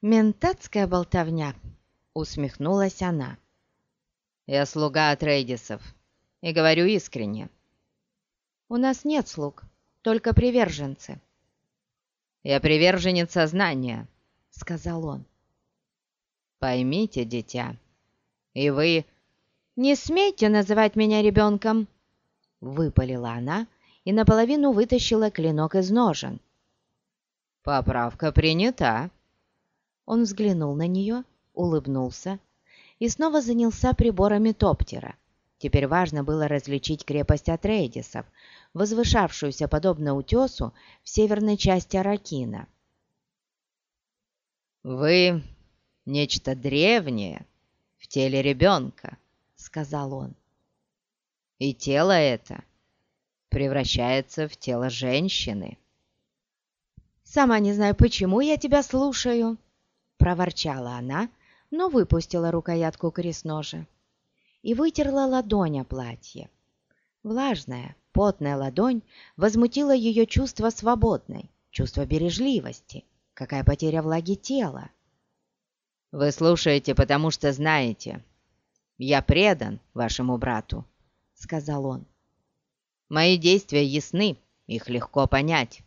«Ментатская болтовня», — усмехнулась она. «Я слуга от Рейдисов, и говорю искренне». «У нас нет слуг, только приверженцы». «Я приверженец сознания», — сказал он. «Поймите, дитя, и вы...» «Не смейте называть меня ребенком!» Выпалила она и наполовину вытащила клинок из ножен. «Поправка принята», он взглянул на нее, улыбнулся и снова занялся приборами топтера. Теперь важно было различить крепость Атрейдисов, возвышавшуюся подобно утесу в северной части Аракина. «Вы нечто древнее в теле ребенка», — сказал он. «И тело это превращается в тело женщины». «Сама не знаю, почему я тебя слушаю», проворчала она, но выпустила рукоятку крестножа и вытерла ладонь о платье. Влажная, потная ладонь возмутила ее чувство свободной, чувство бережливости, какая потеря влаги тела. «Вы слушаете, потому что знаете. Я предан вашему брату», — сказал он. «Мои действия ясны, их легко понять».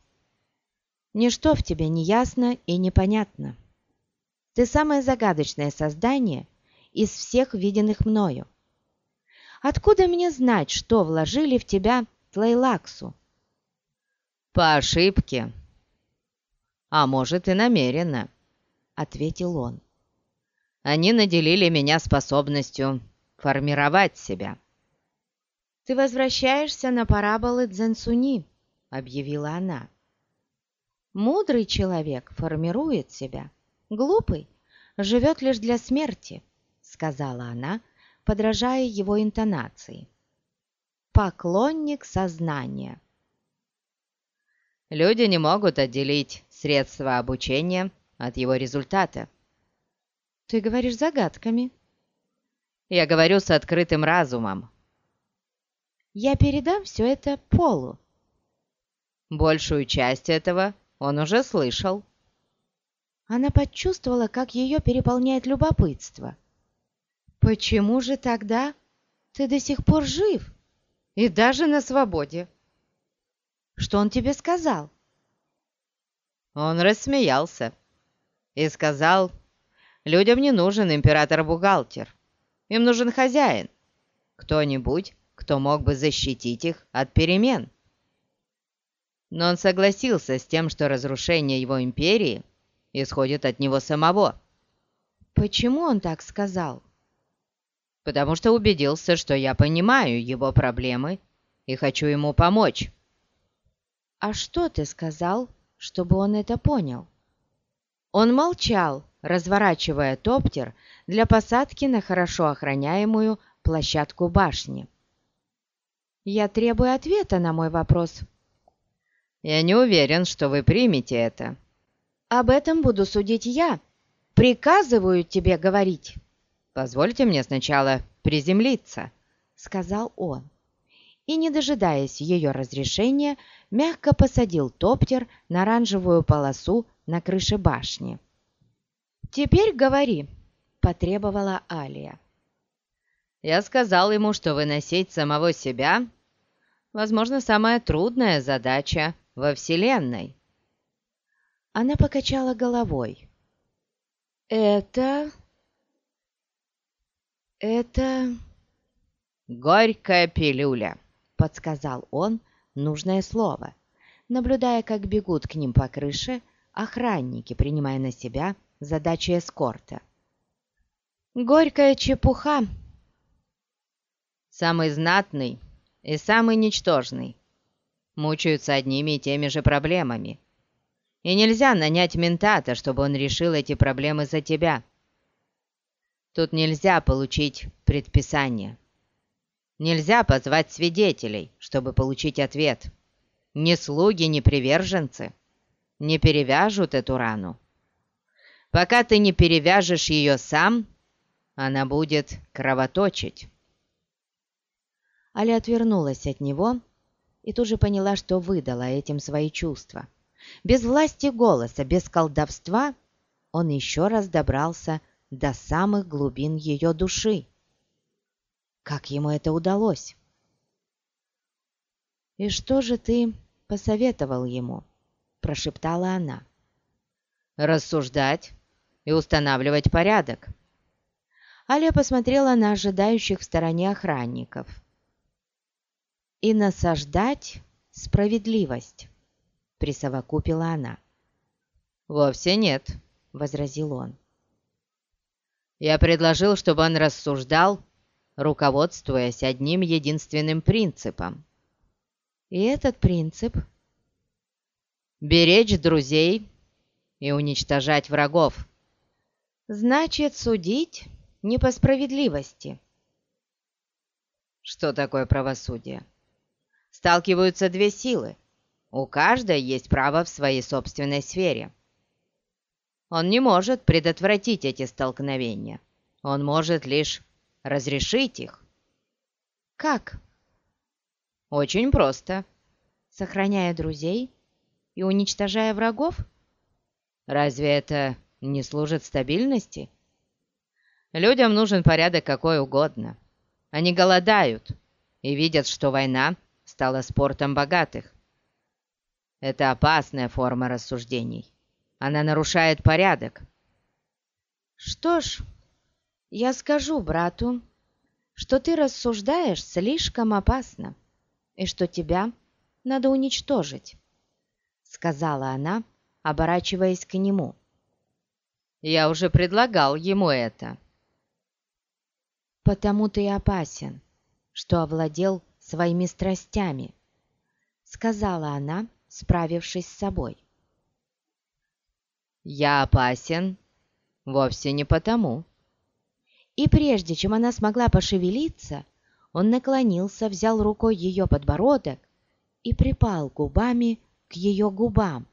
«Ничто в тебе не ясно и непонятно», ты самое загадочное создание из всех виденных мною. Откуда мне знать, что вложили в тебя Тлейлаксу?» «По ошибке. А может и намеренно», — ответил он. «Они наделили меня способностью формировать себя». «Ты возвращаешься на параболы Дзенсуни», — объявила она. «Мудрый человек формирует себя» глупый, живет лишь для смерти», — сказала она, подражая его интонации. «Поклонник сознания». Люди не могут отделить средства обучения от его результата. Ты говоришь загадками. Я говорю с открытым разумом. Я передам все это Полу. Большую часть этого он уже слышал. Она почувствовала, как ее переполняет любопытство. «Почему же тогда ты до сих пор жив и даже на свободе?» «Что он тебе сказал?» Он рассмеялся и сказал, «Людям не нужен император-бухгалтер, им нужен хозяин, кто-нибудь, кто мог бы защитить их от перемен». Но он согласился с тем, что разрушение его империи – исходит от него самого». «Почему он так сказал?» «Потому что убедился, что я понимаю его проблемы и хочу ему помочь». «А что ты сказал, чтобы он это понял?» Он молчал, разворачивая топтер для посадки на хорошо охраняемую площадку башни. «Я требую ответа на мой вопрос». «Я не уверен, что вы примете это», об этом буду судить я. Приказываю тебе говорить. Позвольте мне сначала приземлиться, сказал он. И, не дожидаясь ее разрешения, мягко посадил топтер на оранжевую полосу на крыше башни. «Теперь говори», — потребовала Алия. «Я сказал ему, что выносить самого себя, возможно, самая трудная задача во Вселенной». Она покачала головой. «Это... это...» «Горькая пилюля», — подсказал он нужное слово, наблюдая, как бегут к ним по крыше охранники, принимая на себя задачи эскорта. «Горькая чепуха!» «Самый знатный и самый ничтожный мучаются одними и теми же проблемами», и нельзя нанять ментата, чтобы он решил эти проблемы за тебя. Тут нельзя получить предписание. Нельзя позвать свидетелей, чтобы получить ответ. Ни слуги, ни приверженцы не перевяжут эту рану. Пока ты не перевяжешь ее сам, она будет кровоточить. Аля отвернулась от него и тут же поняла, что выдала этим свои чувства. Без власти голоса, без колдовства он еще раз добрался до самых глубин ее души. Как ему это удалось? «И что же ты посоветовал ему?» – прошептала она. «Рассуждать и устанавливать порядок». Аля посмотрела на ожидающих в стороне охранников. «И насаждать справедливость», — присовокупила она. «Вовсе нет», — возразил он. «Я предложил, чтобы он рассуждал, руководствуясь одним единственным принципом». «И этот принцип?» «Беречь друзей и уничтожать врагов». «Значит, судить не по справедливости». «Что такое правосудие?» «Сталкиваются две силы. У каждой есть право в своей собственной сфере». Он не может предотвратить эти столкновения. Он может лишь разрешить их. Как? Очень просто. Сохраняя друзей и уничтожая врагов? Разве это не служит стабильности? Людям нужен порядок какой угодно. Они голодают и видят, что война стала спортом богатых. Это опасная форма рассуждений. Она нарушает порядок. Что ж, я скажу брату, что ты рассуждаешь слишком опасно и что тебя надо уничтожить, сказала она, оборачиваясь к нему. Я уже предлагал ему это. Потому ты опасен, что овладел своими страстями, сказала она, справившись с собой. «Я опасен вовсе не потому». И прежде чем она смогла пошевелиться, он наклонился, взял рукой ее подбородок и припал губами к ее губам.